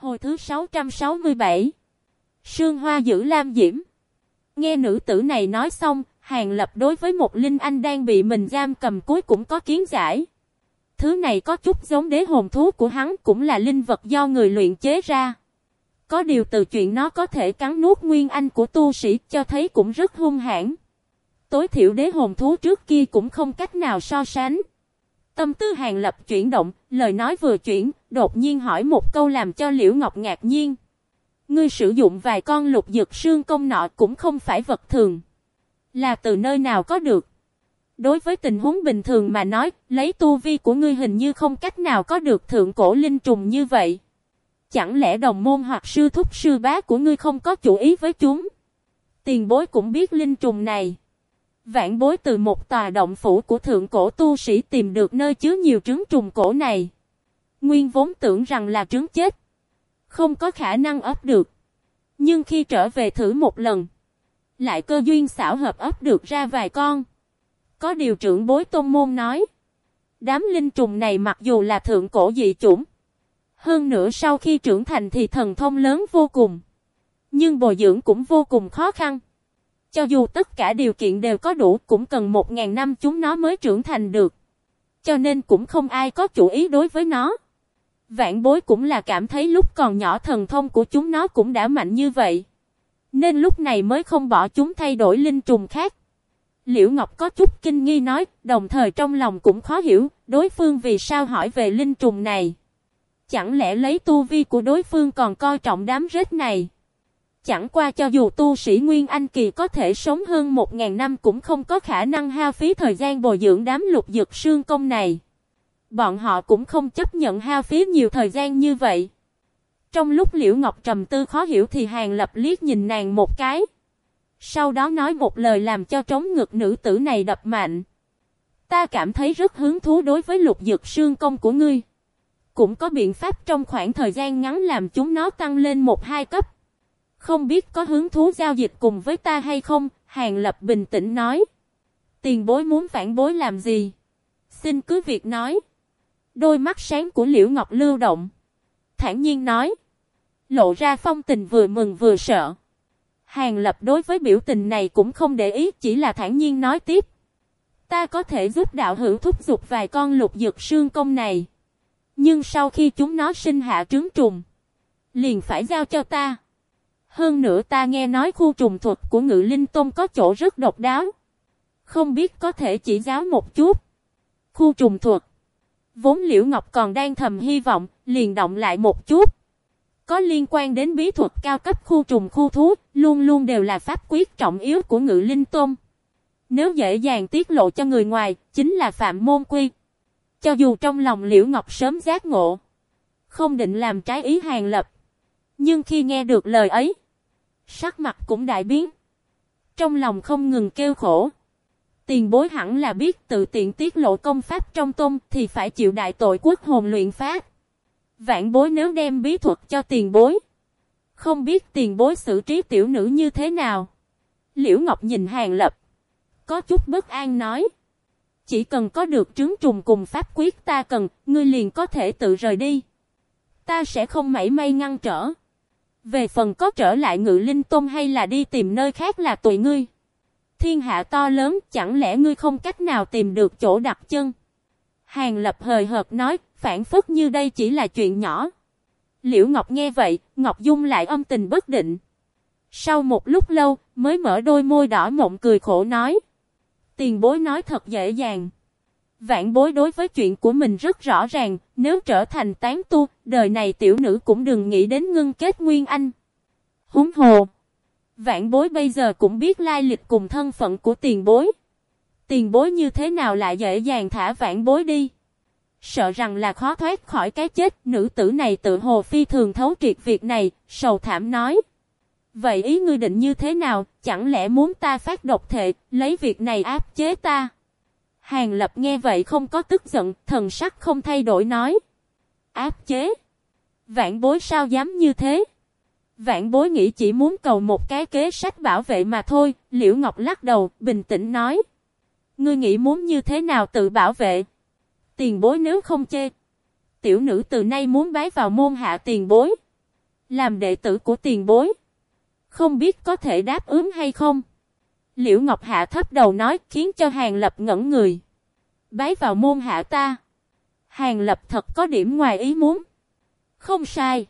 Hồi thứ 667 Sương Hoa giữ Lam Diễm Nghe nữ tử này nói xong, Hàng Lập đối với một linh anh đang bị mình giam cầm cuối cũng có kiến giải. Thứ này có chút giống đế hồn thú của hắn cũng là linh vật do người luyện chế ra. Có điều từ chuyện nó có thể cắn nuốt nguyên anh của tu sĩ cho thấy cũng rất hung hãn. Tối thiểu đế hồn thú trước kia cũng không cách nào so sánh. Tâm tư hàng lập chuyển động, lời nói vừa chuyển, đột nhiên hỏi một câu làm cho Liễu Ngọc ngạc nhiên. Ngươi sử dụng vài con lục dược xương công nọ cũng không phải vật thường. Là từ nơi nào có được? Đối với tình huống bình thường mà nói, lấy tu vi của ngươi hình như không cách nào có được thượng cổ linh trùng như vậy. Chẳng lẽ đồng môn hoặc sư thúc sư bá của ngươi không có chủ ý với chúng? Tiền bối cũng biết linh trùng này. Vạn bối từ một tòa động phủ của thượng cổ tu sĩ tìm được nơi chứa nhiều trứng trùng cổ này. Nguyên vốn tưởng rằng là trứng chết. Không có khả năng ấp được. Nhưng khi trở về thử một lần. Lại cơ duyên xảo hợp ấp được ra vài con. Có điều trưởng bối tôn môn nói. Đám linh trùng này mặc dù là thượng cổ dị chủng. Hơn nữa sau khi trưởng thành thì thần thông lớn vô cùng. Nhưng bồi dưỡng cũng vô cùng khó khăn. Cho dù tất cả điều kiện đều có đủ cũng cần một ngàn năm chúng nó mới trưởng thành được. Cho nên cũng không ai có chủ ý đối với nó. Vạn bối cũng là cảm thấy lúc còn nhỏ thần thông của chúng nó cũng đã mạnh như vậy. Nên lúc này mới không bỏ chúng thay đổi linh trùng khác. Liễu Ngọc có chút kinh nghi nói, đồng thời trong lòng cũng khó hiểu, đối phương vì sao hỏi về linh trùng này. Chẳng lẽ lấy tu vi của đối phương còn coi trọng đám rết này. Chẳng qua cho dù tu sĩ Nguyên Anh Kỳ có thể sống hơn 1.000 năm cũng không có khả năng hao phí thời gian bồi dưỡng đám lục dược sương công này. Bọn họ cũng không chấp nhận hao phí nhiều thời gian như vậy. Trong lúc Liễu Ngọc trầm tư khó hiểu thì Hàng Lập liếc nhìn nàng một cái. Sau đó nói một lời làm cho trống ngực nữ tử này đập mạnh. Ta cảm thấy rất hứng thú đối với lục dược sương công của ngươi. Cũng có biện pháp trong khoảng thời gian ngắn làm chúng nó tăng lên một hai cấp. Không biết có hứng thú giao dịch cùng với ta hay không? Hàng Lập bình tĩnh nói. Tiền bối muốn phản bối làm gì? Xin cứ việc nói. Đôi mắt sáng của Liễu Ngọc lưu động. Thản nhiên nói. Lộ ra phong tình vừa mừng vừa sợ. Hàng lập đối với biểu tình này cũng không để ý, chỉ là thản nhiên nói tiếp. Ta có thể giúp đạo hữu thúc giục vài con lục dược sương công này. Nhưng sau khi chúng nó sinh hạ trứng trùng. Liền phải giao cho ta. Hơn nữa ta nghe nói khu trùng thuật của ngự linh tôn có chỗ rất độc đáo. Không biết có thể chỉ giáo một chút. Khu trùng thuật. Vốn Liễu Ngọc còn đang thầm hy vọng, liền động lại một chút. Có liên quan đến bí thuật cao cấp khu trùng khu thú, luôn luôn đều là pháp quyết trọng yếu của ngự linh tôn. Nếu dễ dàng tiết lộ cho người ngoài, chính là phạm môn quy. Cho dù trong lòng Liễu Ngọc sớm giác ngộ, không định làm trái ý hàng lập. Nhưng khi nghe được lời ấy, sắc mặt cũng đại biến. Trong lòng không ngừng kêu khổ. Tiền bối hẳn là biết tự tiện tiết lộ công pháp trong tôn thì phải chịu đại tội quốc hồn luyện pháp. Vạn bối nếu đem bí thuật cho tiền bối. Không biết tiền bối xử trí tiểu nữ như thế nào. Liễu Ngọc nhìn hàng lập. Có chút bất an nói. Chỉ cần có được trứng trùng cùng pháp quyết ta cần, ngươi liền có thể tự rời đi. Ta sẽ không mảy may ngăn trở. Về phần có trở lại ngự linh tôn hay là đi tìm nơi khác là tùy ngươi. Thiên hạ to lớn, chẳng lẽ ngươi không cách nào tìm được chỗ đặt chân? Hàng lập hời hợt nói, phản phất như đây chỉ là chuyện nhỏ. Liễu Ngọc nghe vậy, Ngọc Dung lại âm tình bất định. Sau một lúc lâu, mới mở đôi môi đỏ mộng cười khổ nói. Tiền bối nói thật dễ dàng. Vạn bối đối với chuyện của mình rất rõ ràng, nếu trở thành tán tu, đời này tiểu nữ cũng đừng nghĩ đến ngưng kết nguyên anh. Húng hồ. Vạn bối bây giờ cũng biết lai lịch cùng thân phận của tiền bối. Tiền bối như thế nào lại dễ dàng thả vạn bối đi. Sợ rằng là khó thoát khỏi cái chết, nữ tử này tự hồ phi thường thấu triệt việc này, sầu thảm nói. Vậy ý ngươi định như thế nào, chẳng lẽ muốn ta phát độc thệ, lấy việc này áp chế ta? Hàng lập nghe vậy không có tức giận, thần sắc không thay đổi nói. Áp chế? Vạn bối sao dám như thế? Vạn bối nghĩ chỉ muốn cầu một cái kế sách bảo vệ mà thôi, Liễu Ngọc lắc đầu, bình tĩnh nói. Ngươi nghĩ muốn như thế nào tự bảo vệ? Tiền bối nếu không chê. Tiểu nữ từ nay muốn bái vào môn hạ tiền bối. Làm đệ tử của tiền bối. Không biết có thể đáp ứng hay không? Liễu Ngọc Hạ thấp đầu nói khiến cho Hàng Lập ngẩn người. Bái vào môn hạ ta. Hàng Lập thật có điểm ngoài ý muốn. Không sai.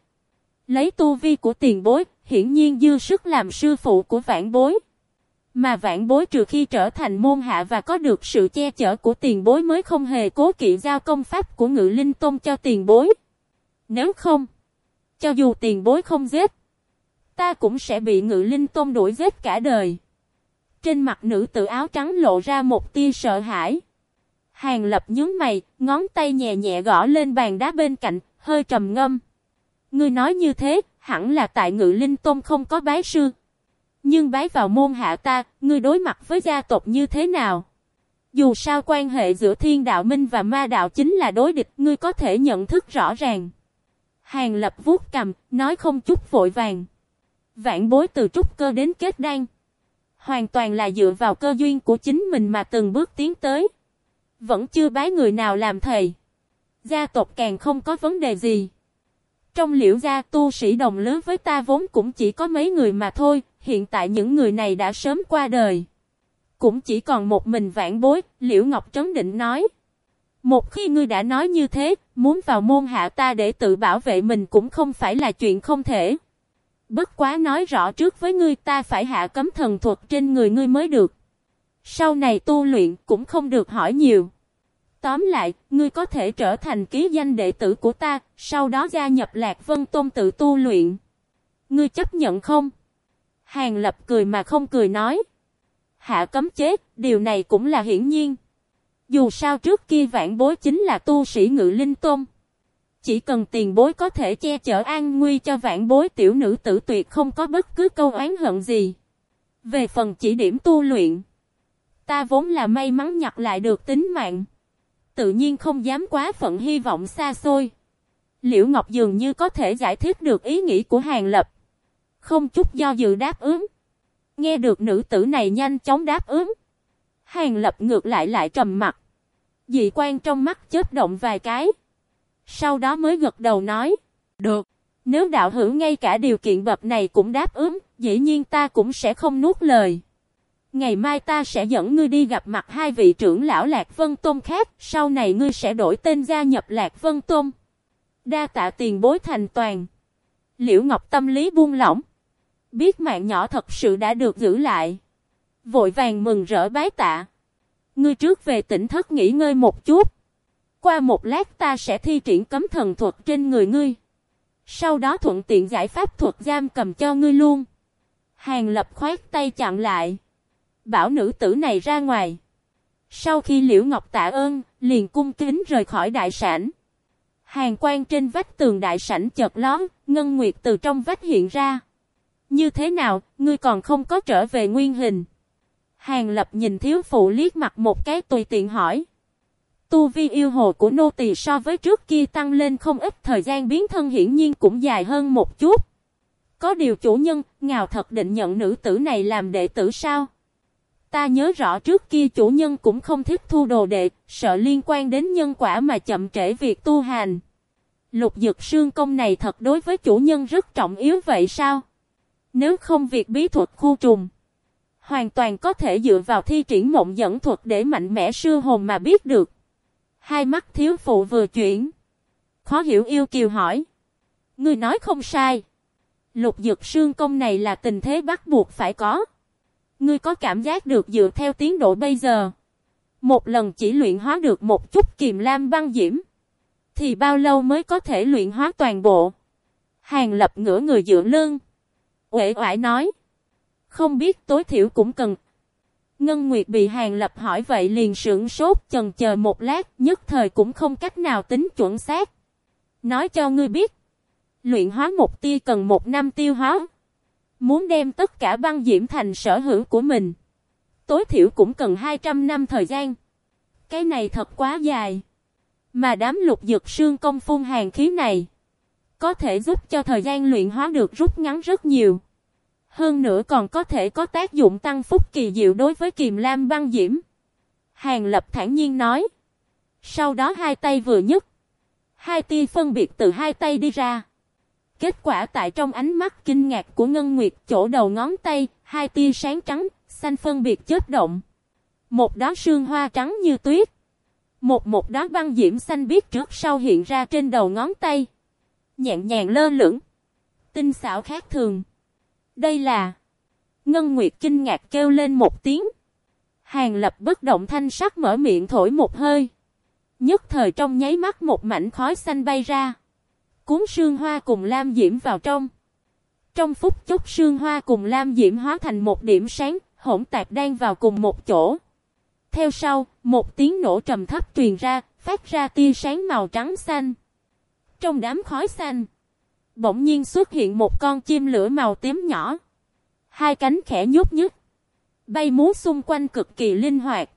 Lấy tu vi của tiền bối, hiển nhiên dư sức làm sư phụ của vãn bối. Mà vãn bối trừ khi trở thành môn hạ và có được sự che chở của tiền bối mới không hề cố kỵ giao công pháp của ngự linh tôn cho tiền bối. Nếu không, cho dù tiền bối không giết, ta cũng sẽ bị ngự linh tôn đuổi giết cả đời. Trên mặt nữ tử áo trắng lộ ra một tia sợ hãi. Hàng lập nhướng mày, ngón tay nhẹ nhẹ gõ lên bàn đá bên cạnh, hơi trầm ngâm. Ngươi nói như thế, hẳn là tại ngự linh tôn không có bái sư. Nhưng bái vào môn hạ ta, ngươi đối mặt với gia tộc như thế nào? Dù sao quan hệ giữa thiên đạo minh và ma đạo chính là đối địch, ngươi có thể nhận thức rõ ràng. Hàng lập vuốt cầm, nói không chút vội vàng. Vạn bối từ trúc cơ đến kết đan. Hoàn toàn là dựa vào cơ duyên của chính mình mà từng bước tiến tới. Vẫn chưa bái người nào làm thầy. Gia tộc càng không có vấn đề gì. Trong liễu gia tu sĩ đồng lớn với ta vốn cũng chỉ có mấy người mà thôi, hiện tại những người này đã sớm qua đời. Cũng chỉ còn một mình vãn bối, liễu ngọc trấn định nói. Một khi ngươi đã nói như thế, muốn vào môn hạ ta để tự bảo vệ mình cũng không phải là chuyện không thể. Bất quá nói rõ trước với ngươi ta phải hạ cấm thần thuật trên người ngươi mới được. Sau này tu luyện cũng không được hỏi nhiều. Tóm lại, ngươi có thể trở thành ký danh đệ tử của ta, sau đó gia nhập Lạc Vân Tôn tự tu luyện. Ngươi chấp nhận không? Hàng Lập cười mà không cười nói. Hạ cấm chế, điều này cũng là hiển nhiên. Dù sao trước kia vạn bối chính là tu sĩ ngự linh tôn. Chỉ cần tiền bối có thể che chở an nguy cho vạn bối tiểu nữ tử tuyệt không có bất cứ câu oán hận gì. Về phần chỉ điểm tu luyện, ta vốn là may mắn nhặt lại được tính mạng. Tự nhiên không dám quá phận hy vọng xa xôi. Liễu Ngọc dường như có thể giải thích được ý nghĩ của Hàng Lập. Không chút do dự đáp ứng. Nghe được nữ tử này nhanh chóng đáp ứng. Hàng Lập ngược lại lại trầm mặt. Dị quan trong mắt chớp động vài cái. Sau đó mới gật đầu nói. Được. Nếu đạo hữu ngay cả điều kiện bậc này cũng đáp ứng, dĩ nhiên ta cũng sẽ không nuốt lời. Ngày mai ta sẽ dẫn ngươi đi gặp mặt hai vị trưởng lão Lạc Vân Tôn khác, sau này ngươi sẽ đổi tên gia nhập Lạc Vân Tôn. Đa tạ tiền bối thành toàn. Liễu Ngọc tâm lý buông lỏng. Biết mạng nhỏ thật sự đã được giữ lại. Vội vàng mừng rỡ bái tạ. Ngươi trước về tỉnh thất nghỉ ngơi một chút. Qua một lát ta sẽ thi triển cấm thần thuật trên người ngươi. Sau đó thuận tiện giải pháp thuật giam cầm cho ngươi luôn. Hàng lập khoát tay chặn lại. Bảo nữ tử này ra ngoài. Sau khi Liễu Ngọc tạ ơn, liền cung kính rời khỏi đại sảnh. Hàng quan trên vách tường đại sảnh chợt lón, Ngân Nguyệt từ trong vách hiện ra. Như thế nào, ngươi còn không có trở về nguyên hình? Hàng lập nhìn thiếu phụ liếc mặt một cái tùy tiện hỏi. Tu vi yêu hồ của nô tỳ so với trước kia tăng lên không ít thời gian biến thân hiển nhiên cũng dài hơn một chút. Có điều chủ nhân, ngào thật định nhận nữ tử này làm đệ tử sao? Ta nhớ rõ trước kia chủ nhân cũng không thích thu đồ đệ, sợ liên quan đến nhân quả mà chậm trễ việc tu hành. Lục dực sương công này thật đối với chủ nhân rất trọng yếu vậy sao? Nếu không việc bí thuật khu trùng, hoàn toàn có thể dựa vào thi triển mộng dẫn thuật để mạnh mẽ sư hồn mà biết được. Hai mắt thiếu phụ vừa chuyển. Khó hiểu yêu kiều hỏi. Ngươi nói không sai. Lục dực sương công này là tình thế bắt buộc phải có. Ngươi có cảm giác được dựa theo tiến độ bây giờ. Một lần chỉ luyện hóa được một chút kiềm lam băng diễm. Thì bao lâu mới có thể luyện hóa toàn bộ? Hàng lập ngửa người dựa lưng. Uể oải nói. Không biết tối thiểu cũng cần. Ngân Nguyệt bị Hàng Lập hỏi vậy liền sững sốt, chần chờ một lát, nhất thời cũng không cách nào tính chuẩn xác. Nói cho ngươi biết. Luyện hóa một tia cần một năm tiêu hóa. Muốn đem tất cả băng diễm thành sở hữu của mình. Tối thiểu cũng cần 200 năm thời gian. Cái này thật quá dài. Mà đám lục dược sương công phun hàng khí này. Có thể giúp cho thời gian luyện hóa được rút ngắn rất nhiều. Hơn nữa còn có thể có tác dụng tăng phúc kỳ diệu đối với kiềm lam băng diễm. Hàng lập thản nhiên nói. Sau đó hai tay vừa nhấc. Hai tia phân biệt từ hai tay đi ra. Kết quả tại trong ánh mắt kinh ngạc của Ngân Nguyệt chỗ đầu ngón tay, hai tia sáng trắng, xanh phân biệt chớp động. Một đó sương hoa trắng như tuyết. Một một đó băng diễm xanh biếc trước sau hiện ra trên đầu ngón tay. Nhẹ nhàng lơ lửng. Tinh xảo khác thường. Đây là... Ngân Nguyệt kinh ngạc kêu lên một tiếng. Hàng lập bất động thanh sắc mở miệng thổi một hơi. Nhất thời trong nháy mắt một mảnh khói xanh bay ra. Cuốn sương hoa cùng lam diễm vào trong. Trong phút chốc sương hoa cùng lam diễm hóa thành một điểm sáng, hỗn tạp đang vào cùng một chỗ. Theo sau, một tiếng nổ trầm thấp truyền ra, phát ra tia sáng màu trắng xanh. Trong đám khói xanh, bỗng nhiên xuất hiện một con chim lửa màu tím nhỏ. Hai cánh khẽ nhúc nhích, bay múa xung quanh cực kỳ linh hoạt.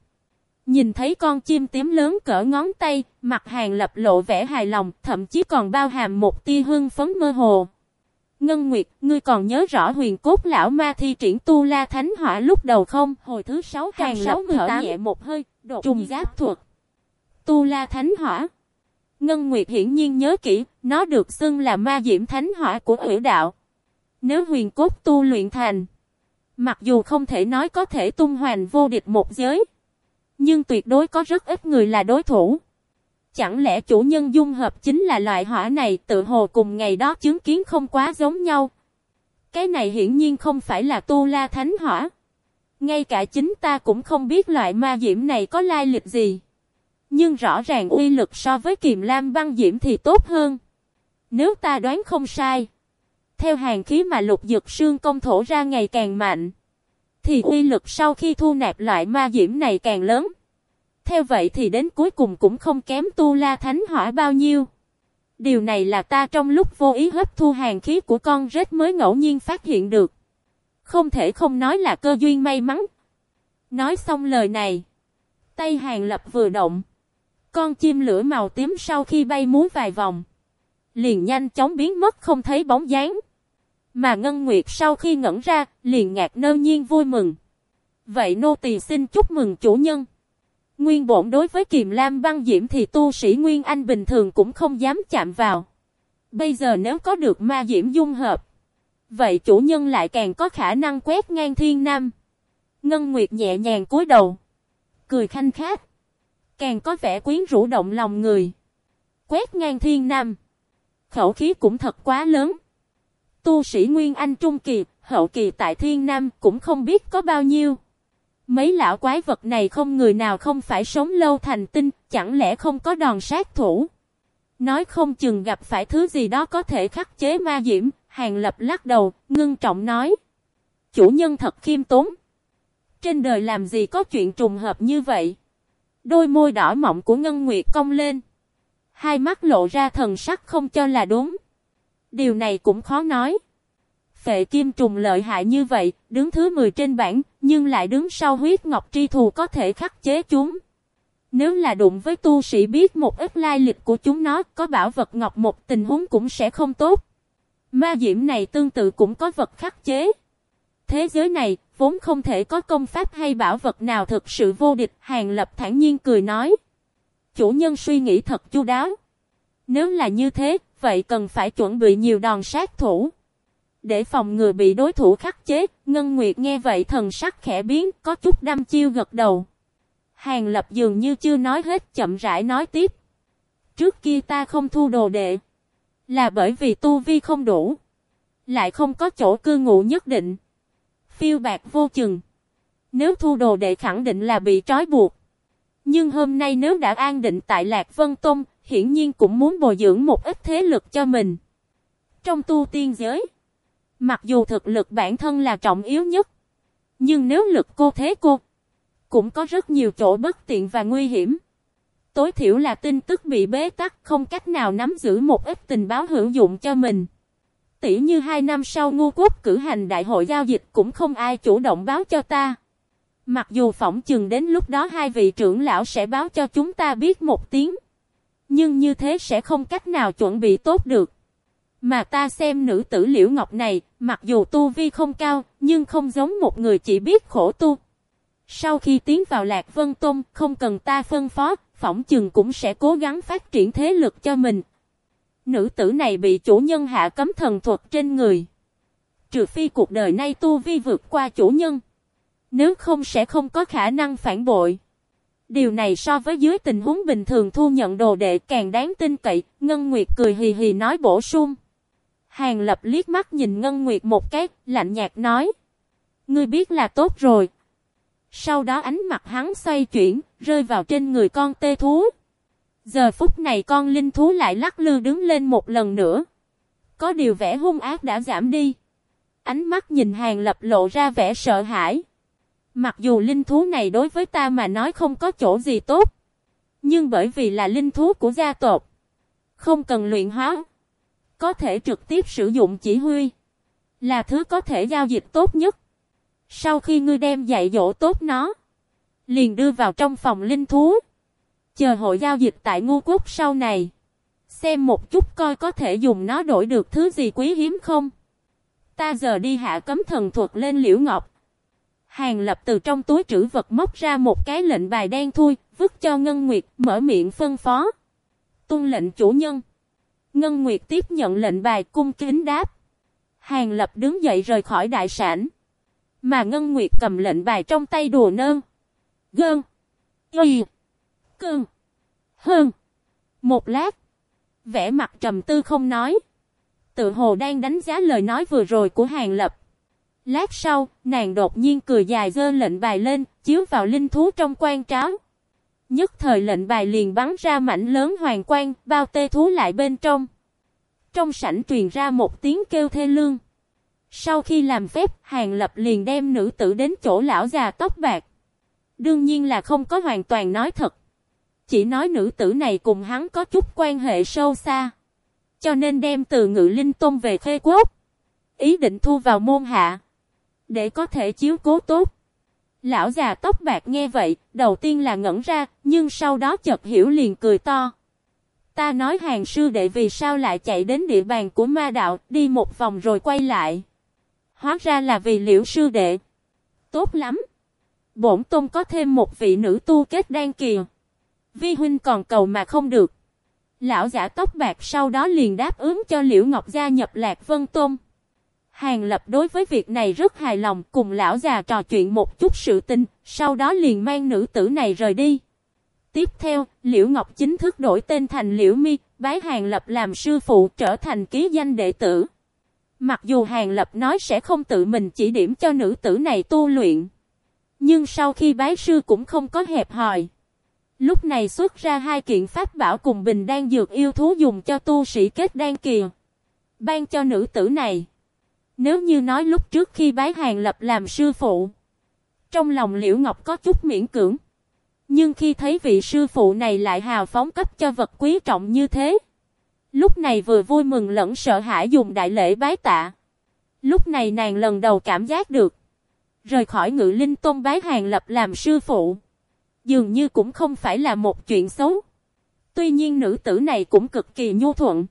Nhìn thấy con chim tím lớn cỡ ngón tay, mặt hàng lập lộ vẻ hài lòng, thậm chí còn bao hàm một tia hương phấn mơ hồ. Ngân Nguyệt, ngươi còn nhớ rõ huyền cốt lão ma thi triển tu la thánh hỏa lúc đầu không? Hồi thứ 6 hàng lập thở nhẹ một hơi, đột trùng giáp thuật. Tu la thánh hỏa. Ngân Nguyệt hiển nhiên nhớ kỹ, nó được xưng là ma diễm thánh hỏa của ủy đạo. Nếu huyền cốt tu luyện thành, mặc dù không thể nói có thể tung hoành vô địch một giới, nhưng tuyệt đối có rất ít người là đối thủ. Chẳng lẽ chủ nhân dung hợp chính là loại hỏa này tự hồ cùng ngày đó chứng kiến không quá giống nhau. Cái này hiển nhiên không phải là tu la thánh hỏa. Ngay cả chính ta cũng không biết loại ma diễm này có lai lịch gì. Nhưng rõ ràng uy lực so với kiềm lam băng diễm thì tốt hơn. Nếu ta đoán không sai. Theo hàng khí mà lục dực sương công thổ ra ngày càng mạnh. Thì uy lực sau khi thu nạp loại ma diễm này càng lớn. Theo vậy thì đến cuối cùng cũng không kém tu la thánh hỏa bao nhiêu. Điều này là ta trong lúc vô ý hấp thu hàng khí của con rết mới ngẫu nhiên phát hiện được. Không thể không nói là cơ duyên may mắn. Nói xong lời này. Tay hàng lập vừa động. Con chim lửa màu tím sau khi bay múa vài vòng. Liền nhanh chóng biến mất không thấy bóng dáng. Mà Ngân Nguyệt sau khi ngẩn ra, liền ngạc nơ nhiên vui mừng. Vậy nô tỳ xin chúc mừng chủ nhân. Nguyên bổn đối với kiềm lam băng diễm thì tu sĩ Nguyên Anh bình thường cũng không dám chạm vào. Bây giờ nếu có được ma diễm dung hợp. Vậy chủ nhân lại càng có khả năng quét ngang thiên nam. Ngân Nguyệt nhẹ nhàng cúi đầu. Cười khanh khát. Càng có vẻ quyến rũ động lòng người. Quét ngang thiên nam. Khẩu khí cũng thật quá lớn. Tu sĩ Nguyên Anh Trung Kỳ, hậu kỳ tại Thiên Nam cũng không biết có bao nhiêu. Mấy lão quái vật này không người nào không phải sống lâu thành tinh, chẳng lẽ không có đòn sát thủ. Nói không chừng gặp phải thứ gì đó có thể khắc chế ma diễm, hàng lập lắc đầu, ngưng trọng nói. Chủ nhân thật khiêm tốn. Trên đời làm gì có chuyện trùng hợp như vậy? Đôi môi đỏ mọng của Ngân Nguyệt cong lên. Hai mắt lộ ra thần sắc không cho là đúng. Điều này cũng khó nói. Phệ kim trùng lợi hại như vậy, đứng thứ 10 trên bảng, nhưng lại đứng sau huyết ngọc tri thù có thể khắc chế chúng. Nếu là đụng với tu sĩ biết một ít lai lịch của chúng nó, có bảo vật ngọc một tình huống cũng sẽ không tốt. Ma diễm này tương tự cũng có vật khắc chế. Thế giới này, vốn không thể có công pháp hay bảo vật nào thực sự vô địch, hàng lập thản nhiên cười nói. Chủ nhân suy nghĩ thật chu đáo. Nếu là như thế, vậy cần phải chuẩn bị nhiều đòn sát thủ. Để phòng ngừa bị đối thủ khắc chế, Ngân Nguyệt nghe vậy thần sắc khẽ biến, có chút đăm chiêu gật đầu. Hàng lập dường như chưa nói hết chậm rãi nói tiếp. Trước kia ta không thu đồ đệ. Là bởi vì tu vi không đủ. Lại không có chỗ cư ngụ nhất định. Phiêu bạc vô chừng. Nếu thu đồ đệ khẳng định là bị trói buộc. Nhưng hôm nay nếu đã an định tại Lạc Vân Tông, hiển nhiên cũng muốn bồi dưỡng một ít thế lực cho mình. Trong tu tiên giới, mặc dù thực lực bản thân là trọng yếu nhất, nhưng nếu lực cô thế cô, cũng có rất nhiều chỗ bất tiện và nguy hiểm. Tối thiểu là tin tức bị bế tắc không cách nào nắm giữ một ít tình báo hữu dụng cho mình. Tỷ như hai năm sau ngu quốc cử hành đại hội giao dịch cũng không ai chủ động báo cho ta. Mặc dù phỏng chừng đến lúc đó hai vị trưởng lão sẽ báo cho chúng ta biết một tiếng. Nhưng như thế sẽ không cách nào chuẩn bị tốt được. Mà ta xem nữ tử liễu ngọc này, mặc dù tu vi không cao, nhưng không giống một người chỉ biết khổ tu. Sau khi tiến vào Lạc Vân Tôn, không cần ta phân phó, phỏng chừng cũng sẽ cố gắng phát triển thế lực cho mình. Nữ tử này bị chủ nhân hạ cấm thần thuật trên người. Trừ phi cuộc đời nay tu vi vượt qua chủ nhân. Nếu không sẽ không có khả năng phản bội. Điều này so với dưới tình huống bình thường thu nhận đồ đệ càng đáng tin cậy, Ngân Nguyệt cười hì hì nói bổ sung. Hàng lập liếc mắt nhìn Ngân Nguyệt một cái, lạnh nhạt nói. Ngươi biết là tốt rồi. Sau đó ánh mặt hắn xoay chuyển, rơi vào trên người con tê thú. Giờ phút này con linh thú lại lắc lư đứng lên một lần nữa. Có điều vẻ hung ác đã giảm đi. Ánh mắt nhìn hàng lập lộ ra vẻ sợ hãi. Mặc dù linh thú này đối với ta mà nói không có chỗ gì tốt. Nhưng bởi vì là linh thú của gia tộc. Không cần luyện hóa. Có thể trực tiếp sử dụng chỉ huy. Là thứ có thể giao dịch tốt nhất. Sau khi ngươi đem dạy dỗ tốt nó. Liền đưa vào trong phòng linh thú. Chờ hội giao dịch tại ngu quốc sau này. Xem một chút coi có thể dùng nó đổi được thứ gì quý hiếm không. Ta giờ đi hạ cấm thần thuật lên liễu ngọc. Hàng lập từ trong túi trữ vật móc ra một cái lệnh bài đen thui, vứt cho Ngân Nguyệt, mở miệng phân phó. Tuân lệnh chủ nhân. Ngân Nguyệt tiếp nhận lệnh bài cung kính đáp. Hàng lập đứng dậy rời khỏi đại sản. Mà Ngân Nguyệt cầm lệnh bài trong tay đùa nơn. Gơn. Y. Cơn. Hơn. Một lát. Vẽ mặt trầm tư không nói. Tự hồ đang đánh giá lời nói vừa rồi của Hàng Lập. Lát sau, nàng đột nhiên cười dài dơ lệnh bài lên, chiếu vào linh thú trong quan tráo. Nhất thời lệnh bài liền bắn ra mảnh lớn hoàng quang, bao tê thú lại bên trong. Trong sảnh truyền ra một tiếng kêu thê lương. Sau khi làm phép, Hàng Lập liền đem nữ tử đến chỗ lão già tóc bạc. Đương nhiên là không có hoàn toàn nói thật. Chỉ nói nữ tử này cùng hắn có chút quan hệ sâu xa. Cho nên đem từ ngự linh tôn về khê quốc. Ý định thu vào môn hạ. Để có thể chiếu cố tốt. Lão già tóc bạc nghe vậy, đầu tiên là ngẩn ra, nhưng sau đó chợt hiểu liền cười to. Ta nói hàng sư đệ vì sao lại chạy đến địa bàn của ma đạo, đi một vòng rồi quay lại. Hóa ra là vì liễu sư đệ. Tốt lắm. Bổn tôn có thêm một vị nữ tu kết đan kìa. Vi huynh còn cầu mà không được. Lão giả tóc bạc sau đó liền đáp ứng cho Liễu Ngọc gia nhập Lạc Vân Tôn. Hàng Lập đối với việc này rất hài lòng cùng lão già trò chuyện một chút sự tình, sau đó liền mang nữ tử này rời đi. Tiếp theo, Liễu Ngọc chính thức đổi tên thành Liễu Mi, bái Hàng Lập làm sư phụ trở thành ký danh đệ tử. Mặc dù Hàng Lập nói sẽ không tự mình chỉ điểm cho nữ tử này tu luyện. Nhưng sau khi bái sư cũng không có hẹp hòi. Lúc này xuất ra hai kiện pháp bảo cùng bình đan dược yêu thú dùng cho tu sĩ kết đan kìa. Ban cho nữ tử này. Nếu như nói lúc trước khi bái hàng lập làm sư phụ. Trong lòng Liễu Ngọc có chút miễn cưỡng. Nhưng khi thấy vị sư phụ này lại hào phóng cấp cho vật quý trọng như thế. Lúc này vừa vui mừng lẫn sợ hãi dùng đại lễ bái tạ. Lúc này nàng lần đầu cảm giác được. Rời khỏi ngự linh tôn bái hàng lập làm sư phụ. Dường như cũng không phải là một chuyện xấu. Tuy nhiên nữ tử này cũng cực kỳ nhu thuận.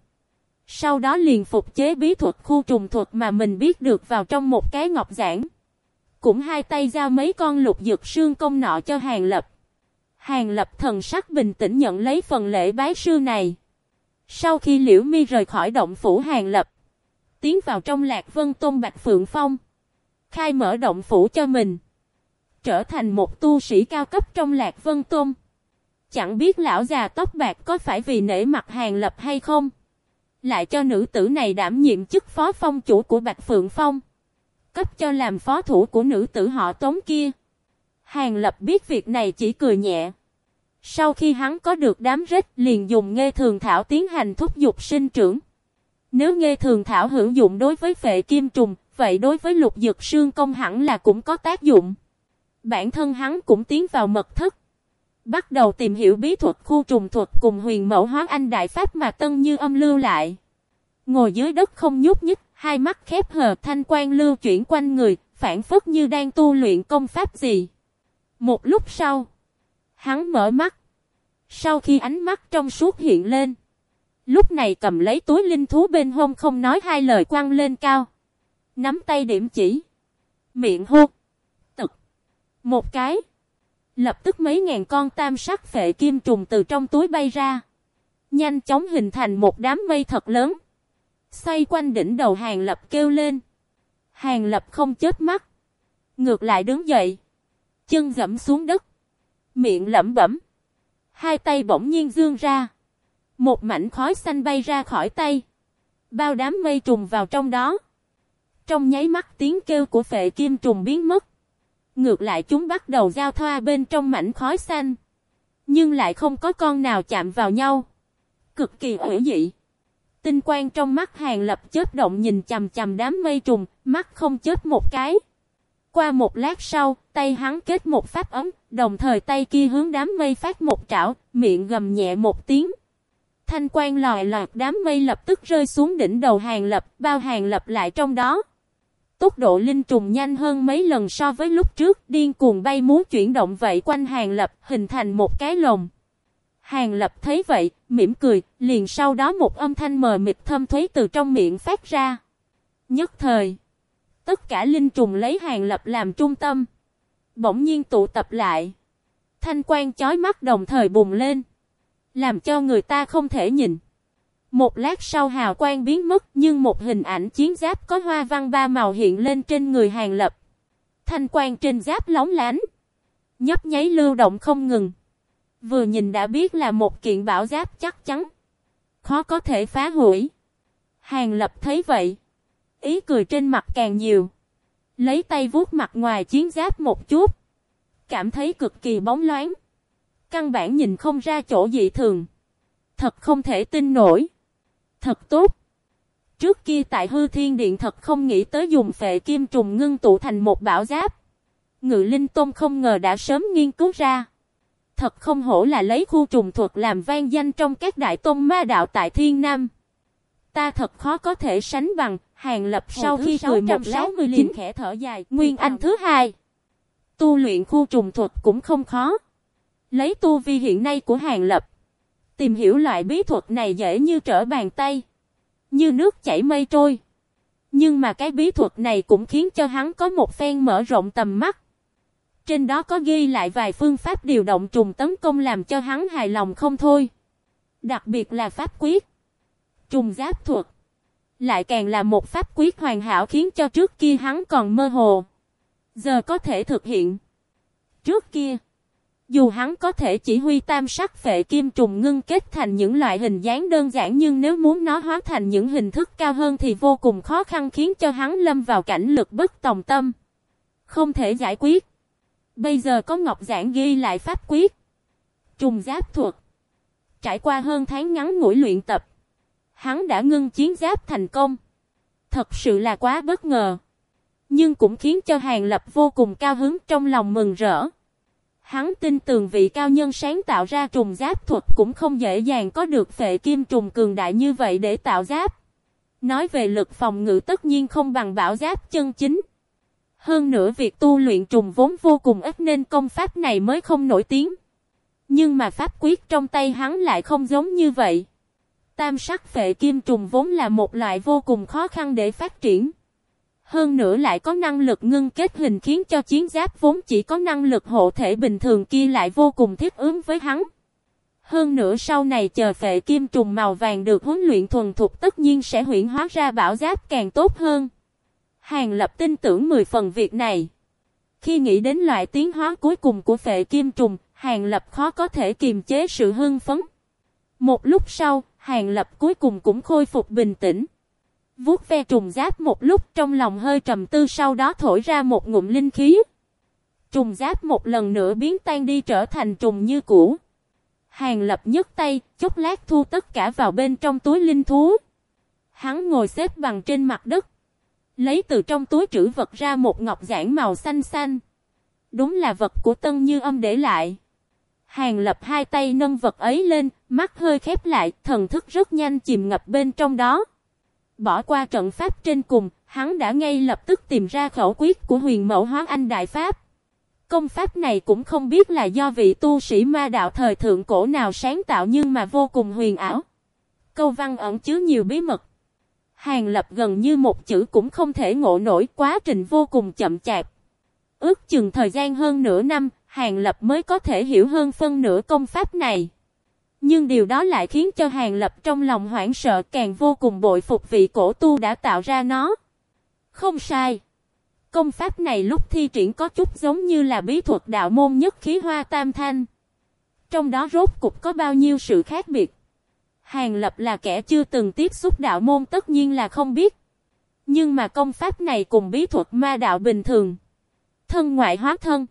Sau đó liền phục chế bí thuật khu trùng thuật mà mình biết được vào trong một cái ngọc giản. Cũng hai tay giao mấy con lục dược sương công nọ cho hàng lập. Hàng lập thần sắc bình tĩnh nhận lấy phần lễ bái sư này. Sau khi liễu mi rời khỏi động phủ hàng lập. Tiến vào trong lạc vân tôn bạch phượng phong. Khai mở động phủ cho mình trở thành một tu sĩ cao cấp trong Lạc Vân Tôn. Chẳng biết lão già tóc bạc có phải vì nể mặt hàng lập hay không? Lại cho nữ tử này đảm nhiệm chức phó phong chủ của Bạch Phượng Phong. Cấp cho làm phó thủ của nữ tử họ tống kia. Hàng lập biết việc này chỉ cười nhẹ. Sau khi hắn có được đám rết liền dùng nghe thường thảo tiến hành thúc dục sinh trưởng. Nếu nghe thường thảo hữu dụng đối với phệ kim trùng, vậy đối với lục dược sương công hẳn là cũng có tác dụng. Bản thân hắn cũng tiến vào mật thất. Bắt đầu tìm hiểu bí thuật khu trùng thuật cùng huyền mẫu hóa anh đại pháp mà tân như âm lưu lại. Ngồi dưới đất không nhúc nhích, hai mắt khép hờ thanh quan lưu chuyển quanh người, phản phất như đang tu luyện công pháp gì. Một lúc sau, hắn mở mắt. Sau khi ánh mắt trong suốt hiện lên, lúc này cầm lấy túi linh thú bên hông không nói hai lời quăng lên cao. Nắm tay điểm chỉ. Miệng hô. Một cái. Lập tức mấy ngàn con tam sắc phệ kim trùng từ trong túi bay ra. Nhanh chóng hình thành một đám mây thật lớn. Xoay quanh đỉnh đầu hàng lập kêu lên. Hàng lập không chết mắt. Ngược lại đứng dậy. Chân dẫm xuống đất. Miệng lẩm bẩm. Hai tay bỗng nhiên dương ra. Một mảnh khói xanh bay ra khỏi tay. Bao đám mây trùng vào trong đó. Trong nháy mắt tiếng kêu của phệ kim trùng biến mất. Ngược lại chúng bắt đầu giao thoa bên trong mảnh khói xanh. Nhưng lại không có con nào chạm vào nhau. Cực kỳ ủy dị. Tinh quang trong mắt hàng lập chớp động nhìn chầm chầm đám mây trùng, mắt không chớp một cái. Qua một lát sau, tay hắn kết một pháp ấm, đồng thời tay kia hướng đám mây phát một trảo, miệng gầm nhẹ một tiếng. Thanh quang lòi lọt đám mây lập tức rơi xuống đỉnh đầu hàng lập, bao hàng lập lại trong đó. Tốc độ linh trùng nhanh hơn mấy lần so với lúc trước, điên cuồng bay muốn chuyển động vậy quanh hàng lập, hình thành một cái lồng. Hàng lập thấy vậy, mỉm cười, liền sau đó một âm thanh mờ mịt thâm thuế từ trong miệng phát ra. Nhất thời, tất cả linh trùng lấy hàng lập làm trung tâm. Bỗng nhiên tụ tập lại. Thanh quan chói mắt đồng thời bùng lên. Làm cho người ta không thể nhìn. Một lát sau hào quang biến mất, nhưng một hình ảnh chiến giáp có hoa văn ba màu hiện lên trên người hàng lập. Thanh quang trên giáp lóng lánh. Nhấp nháy lưu động không ngừng. Vừa nhìn đã biết là một kiện bảo giáp chắc chắn. Khó có thể phá hủy. Hàng lập thấy vậy. Ý cười trên mặt càng nhiều. Lấy tay vuốt mặt ngoài chiến giáp một chút. Cảm thấy cực kỳ bóng loáng. Căn bản nhìn không ra chỗ dị thường. Thật không thể tin nổi. Thật tốt. Trước kia tại hư thiên điện thật không nghĩ tới dùng phệ kim trùng ngưng tụ thành một bảo giáp. Ngự linh tôn không ngờ đã sớm nghiên cứu ra. Thật không hổ là lấy khu trùng thuật làm vang danh trong các đại tôn ma đạo tại thiên nam. Ta thật khó có thể sánh bằng, hàng lập sau khi cười một lát liền khẽ thở dài. Nguyên anh thứ hai. Tu luyện khu trùng thuật cũng không khó. Lấy tu vi hiện nay của hàng lập. Tìm hiểu loại bí thuật này dễ như trở bàn tay. Như nước chảy mây trôi. Nhưng mà cái bí thuật này cũng khiến cho hắn có một phen mở rộng tầm mắt. Trên đó có ghi lại vài phương pháp điều động trùng tấn công làm cho hắn hài lòng không thôi. Đặc biệt là pháp quyết. Trùng giáp thuật. Lại càng là một pháp quyết hoàn hảo khiến cho trước kia hắn còn mơ hồ. Giờ có thể thực hiện. Trước kia. Dù hắn có thể chỉ huy tam sắc phệ kim trùng ngưng kết thành những loại hình dáng đơn giản nhưng nếu muốn nó hóa thành những hình thức cao hơn thì vô cùng khó khăn khiến cho hắn lâm vào cảnh lực bất tòng tâm. Không thể giải quyết. Bây giờ có Ngọc Giảng ghi lại pháp quyết. Trùng giáp thuật. Trải qua hơn tháng ngắn ngủi luyện tập. Hắn đã ngưng chiến giáp thành công. Thật sự là quá bất ngờ. Nhưng cũng khiến cho Hàng Lập vô cùng cao hứng trong lòng mừng rỡ. Hắn tin tưởng vị cao nhân sáng tạo ra trùng giáp thuật cũng không dễ dàng có được phệ kim trùng cường đại như vậy để tạo giáp. Nói về lực phòng ngự tất nhiên không bằng bảo giáp chân chính. Hơn nữa việc tu luyện trùng vốn vô cùng ít nên công pháp này mới không nổi tiếng. Nhưng mà pháp quyết trong tay hắn lại không giống như vậy. Tam sắc phệ kim trùng vốn là một loại vô cùng khó khăn để phát triển. Hơn nữa lại có năng lực ngưng kết hình khiến cho chiến giáp vốn chỉ có năng lực hộ thể bình thường kia lại vô cùng thiết ứng với hắn. Hơn nữa sau này chờ phệ kim trùng màu vàng được huấn luyện thuần thục tất nhiên sẽ huyển hóa ra bảo giáp càng tốt hơn. Hàng lập tin tưởng 10 phần việc này. Khi nghĩ đến loại tiến hóa cuối cùng của phệ kim trùng, hàng lập khó có thể kiềm chế sự hưng phấn. Một lúc sau, hàng lập cuối cùng cũng khôi phục bình tĩnh. Vuốt ve trùng giáp một lúc trong lòng hơi trầm tư sau đó thổi ra một ngụm linh khí. Trùng giáp một lần nữa biến tan đi trở thành trùng như cũ. Hàng lập nhấc tay, chốc lát thu tất cả vào bên trong túi linh thú. Hắn ngồi xếp bằng trên mặt đất. Lấy từ trong túi trữ vật ra một ngọc giản màu xanh xanh. Đúng là vật của tân như âm để lại. Hàng lập hai tay nâng vật ấy lên, mắt hơi khép lại, thần thức rất nhanh chìm ngập bên trong đó. Bỏ qua trận pháp trên cùng, hắn đã ngay lập tức tìm ra khẩu quyết của huyền mẫu hóa anh đại pháp. Công pháp này cũng không biết là do vị tu sĩ ma đạo thời thượng cổ nào sáng tạo nhưng mà vô cùng huyền ảo. Câu văn ẩn chứa nhiều bí mật. Hàng lập gần như một chữ cũng không thể ngộ nổi quá trình vô cùng chậm chạp. Ước chừng thời gian hơn nửa năm, Hàng lập mới có thể hiểu hơn phân nửa công pháp này. Nhưng điều đó lại khiến cho Hàng Lập trong lòng hoảng sợ càng vô cùng bội phục vị cổ tu đã tạo ra nó. Không sai. Công pháp này lúc thi triển có chút giống như là bí thuật đạo môn nhất khí hoa tam thanh. Trong đó rốt cục có bao nhiêu sự khác biệt. Hàng Lập là kẻ chưa từng tiếp xúc đạo môn tất nhiên là không biết. Nhưng mà công pháp này cùng bí thuật ma đạo bình thường. Thân ngoại hóa thân.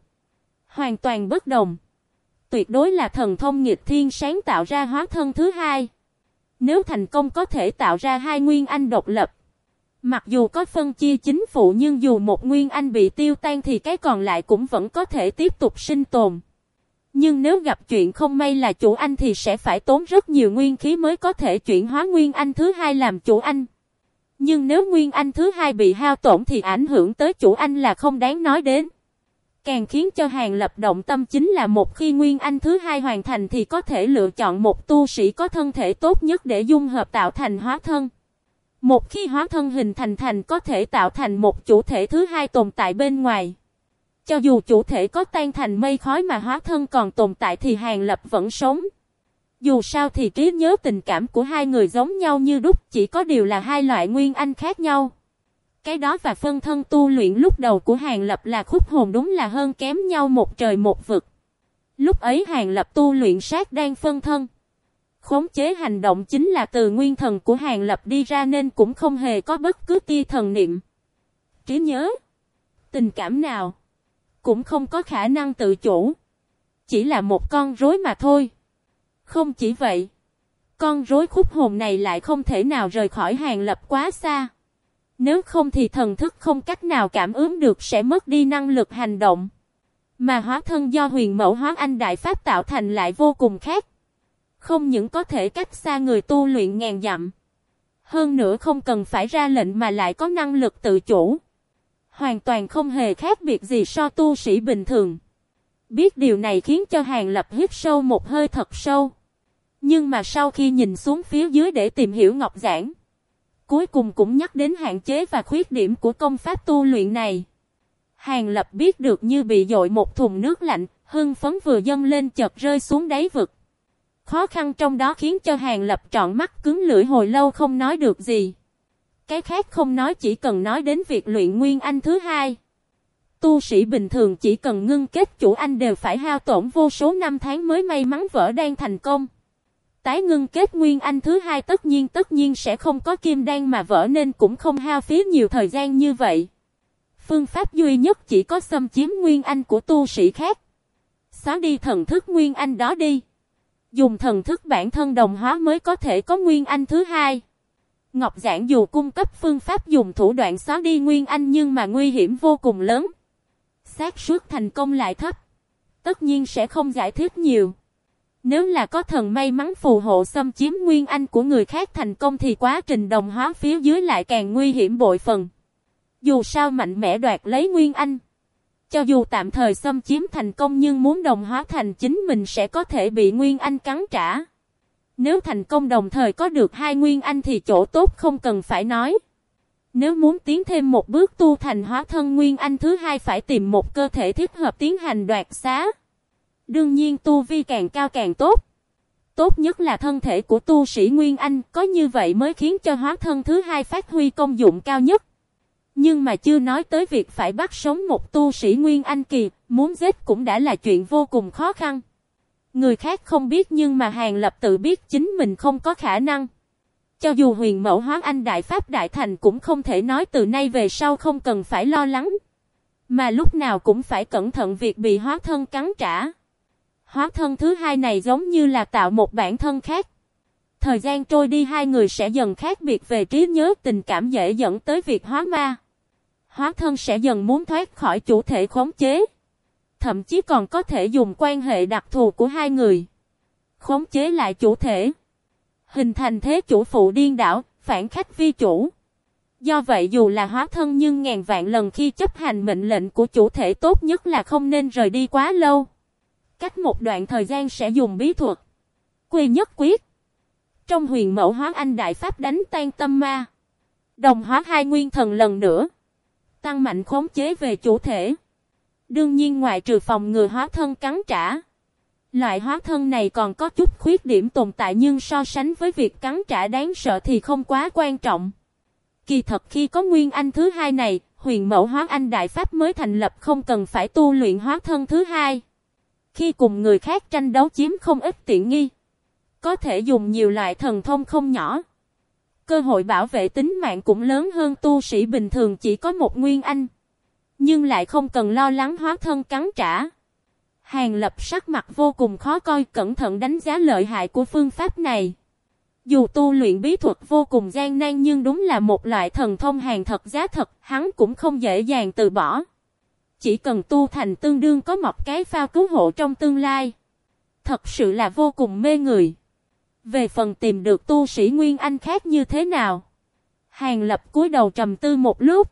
Hoàn toàn bất đồng. Tuyệt đối là thần thông nghịch thiên sáng tạo ra hóa thân thứ hai. Nếu thành công có thể tạo ra hai nguyên anh độc lập. Mặc dù có phân chia chính phụ nhưng dù một nguyên anh bị tiêu tan thì cái còn lại cũng vẫn có thể tiếp tục sinh tồn. Nhưng nếu gặp chuyện không may là chủ anh thì sẽ phải tốn rất nhiều nguyên khí mới có thể chuyển hóa nguyên anh thứ hai làm chủ anh. Nhưng nếu nguyên anh thứ hai bị hao tổn thì ảnh hưởng tới chủ anh là không đáng nói đến. Càng khiến cho hàng lập động tâm chính là một khi nguyên anh thứ hai hoàn thành thì có thể lựa chọn một tu sĩ có thân thể tốt nhất để dung hợp tạo thành hóa thân. Một khi hóa thân hình thành thành có thể tạo thành một chủ thể thứ hai tồn tại bên ngoài. Cho dù chủ thể có tan thành mây khói mà hóa thân còn tồn tại thì Hàng Lập vẫn sống. Dù sao thì trí nhớ tình cảm của hai người giống nhau như đúc, chỉ có điều là hai loại nguyên anh khác nhau. Cái đó và phân thân tu luyện lúc đầu của Hàng Lập là khúc hồn đúng là hơn kém nhau một trời một vực. Lúc ấy Hàng Lập tu luyện sát đang phân thân. Khống chế hành động chính là từ nguyên thần của Hàng Lập đi ra nên cũng không hề có bất cứ tia thần niệm. Trí nhớ. Tình cảm nào. Cũng không có khả năng tự chủ. Chỉ là một con rối mà thôi. Không chỉ vậy. Con rối khúc hồn này lại không thể nào rời khỏi Hàng Lập quá xa. Nếu không thì thần thức không cách nào cảm ứng được sẽ mất đi năng lực hành động. Mà hóa thân do huyền mẫu hóa anh đại pháp tạo thành lại vô cùng khác. Không những có thể cách xa người tu luyện ngàn dặm. Hơn nữa không cần phải ra lệnh mà lại có năng lực tự chủ. Hoàn toàn không hề khác biệt gì so tu sĩ bình thường. Biết điều này khiến cho Hàng Lập hít sâu một hơi thật sâu. Nhưng mà sau khi nhìn xuống phía dưới để tìm hiểu Ngọc Giảng, cuối cùng cũng nhắc đến hạn chế và khuyết điểm của công pháp tu luyện này. Hàng Lập biết được như bị dội một thùng nước lạnh, hưng phấn vừa dâng lên chợt rơi xuống đáy vực. Khó khăn trong đó khiến cho Hàng Lập trọn mắt cứng lưỡi hồi lâu không nói được gì. Cái khác không nói chỉ cần nói đến việc luyện nguyên anh thứ hai. Tu sĩ bình thường chỉ cần ngưng kết chủ anh đều phải hao tổn vô số năm tháng mới may mắn vỡ đang thành công. Tái ngưng kết nguyên anh thứ hai tất nhiên tất nhiên sẽ không có kim đan mà vỡ nên cũng không hao phí nhiều thời gian như vậy. Phương pháp duy nhất chỉ có xâm chiếm nguyên anh của tu sĩ khác. Xóa đi thần thức nguyên anh đó đi. Dùng thần thức bản thân đồng hóa mới có thể có nguyên anh thứ hai. Ngọc Giảng dù cung cấp phương pháp dùng thủ đoạn xóa đi nguyên anh nhưng mà nguy hiểm vô cùng lớn. xác suất thành công lại thấp. Tất nhiên sẽ không giải thích nhiều. Nếu là có thần may mắn phù hộ xâm chiếm nguyên anh của người khác thành công thì quá trình đồng hóa phía dưới lại càng nguy hiểm bội phần. Dù sao mạnh mẽ đoạt lấy nguyên anh. Cho dù tạm thời xâm chiếm thành công nhưng muốn đồng hóa thành chính mình sẽ có thể bị nguyên anh cắn trả. Nếu thành công đồng thời có được hai nguyên anh thì chỗ tốt không cần phải nói. Nếu muốn tiến thêm một bước tu thành hóa thân nguyên anh thứ hai phải tìm một cơ thể thích hợp tiến hành đoạt xá. Đương nhiên tu vi càng cao càng tốt. Tốt nhất là thân thể của tu sĩ Nguyên Anh, có như vậy mới khiến cho hóa thân thứ hai phát huy công dụng cao nhất. Nhưng mà chưa nói tới việc phải bắt sống một tu sĩ Nguyên Anh kỳ, muốn giết cũng đã là chuyện vô cùng khó khăn. Người khác không biết nhưng mà Hàng Lập tự biết chính mình không có khả năng. Cho dù huyền mẫu hóa anh Đại Pháp Đại Thành cũng không thể nói từ nay về sau không cần phải lo lắng. Mà lúc nào cũng phải cẩn thận việc bị hóa thân cắn trả. Hóa thân thứ hai này giống như là tạo một bản thân khác. Thời gian trôi đi hai người sẽ dần khác biệt về trí nhớ tình cảm dễ dẫn tới việc hóa ma. Hóa thân sẽ dần muốn thoát khỏi chủ thể khống chế. Thậm chí còn có thể dùng quan hệ đặc thù của hai người. Khống chế lại chủ thể. Hình thành thế chủ phụ điên đảo, phản khách vi chủ. Do vậy dù là hóa thân nhưng ngàn vạn lần khi chấp hành mệnh lệnh của chủ thể tốt nhất là không nên rời đi quá lâu. Cách một đoạn thời gian sẽ dùng bí thuật. Quy nhất quyết. Trong huyền mẫu hóa anh đại pháp đánh tan tâm ma. Đồng hóa hai nguyên thần lần nữa. Tăng mạnh khống chế về chủ thể. Đương nhiên ngoại trừ phòng ngừa hóa thân cắn trả. Loại hóa thân này còn có chút khuyết điểm tồn tại nhưng so sánh với việc cắn trả đáng sợ thì không quá quan trọng. Kỳ thật khi có nguyên anh thứ hai này, huyền mẫu hóa anh đại pháp mới thành lập không cần phải tu luyện hóa thân thứ hai. Khi cùng người khác tranh đấu chiếm không ít tiện nghi. Có thể dùng nhiều loại thần thông không nhỏ. Cơ hội bảo vệ tính mạng cũng lớn hơn tu sĩ bình thường chỉ có một nguyên anh. Nhưng lại không cần lo lắng hóa thân cắn trả. Hàng lập sắc mặt vô cùng khó coi cẩn thận đánh giá lợi hại của phương pháp này. Dù tu luyện bí thuật vô cùng gian nan nhưng đúng là một loại thần thông hàng thật giá thật, hắn cũng không dễ dàng từ bỏ. Chỉ cần tu thành tương đương có một cái phao cứu hộ trong tương lai. Thật sự là vô cùng mê người. Về phần tìm được tu sĩ Nguyên Anh khác như thế nào? Hàng lập cúi đầu trầm tư một lúc.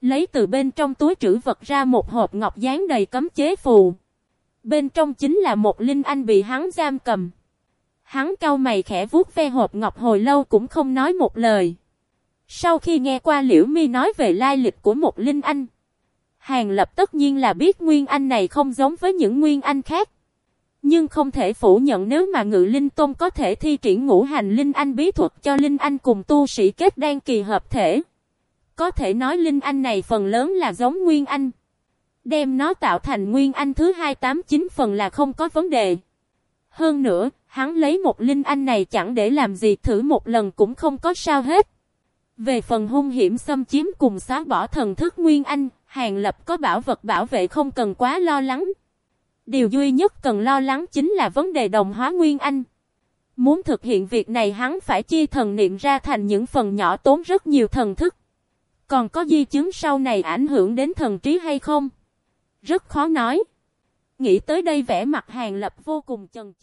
Lấy từ bên trong túi trữ vật ra một hộp ngọc dán đầy cấm chế phù. Bên trong chính là một linh anh bị hắn giam cầm. Hắn cau mày khẽ vuốt ve hộp ngọc hồi lâu cũng không nói một lời. Sau khi nghe qua Liễu Mi nói về lai lịch của một linh anh, Hàng lập tất nhiên là biết nguyên anh này không giống với những nguyên anh khác. Nhưng không thể phủ nhận nếu mà ngự linh tôn có thể thi triển ngũ hành linh anh bí thuật cho linh anh cùng tu sĩ kết đan kỳ hợp thể. Có thể nói linh anh này phần lớn là giống nguyên anh. Đem nó tạo thành nguyên anh thứ 289 phần là không có vấn đề. Hơn nữa, hắn lấy một linh anh này chẳng để làm gì thử một lần cũng không có sao hết. Về phần hung hiểm xâm chiếm cùng xóa bỏ thần thức nguyên anh, hàng lập có bảo vật bảo vệ không cần quá lo lắng. Điều duy nhất cần lo lắng chính là vấn đề đồng hóa nguyên anh. Muốn thực hiện việc này hắn phải chia thần niệm ra thành những phần nhỏ tốn rất nhiều thần thức. Còn có di chứng sau này ảnh hưởng đến thần trí hay không? Rất khó nói. Nghĩ tới đây vẻ mặt hàng lập vô cùng chần chừ.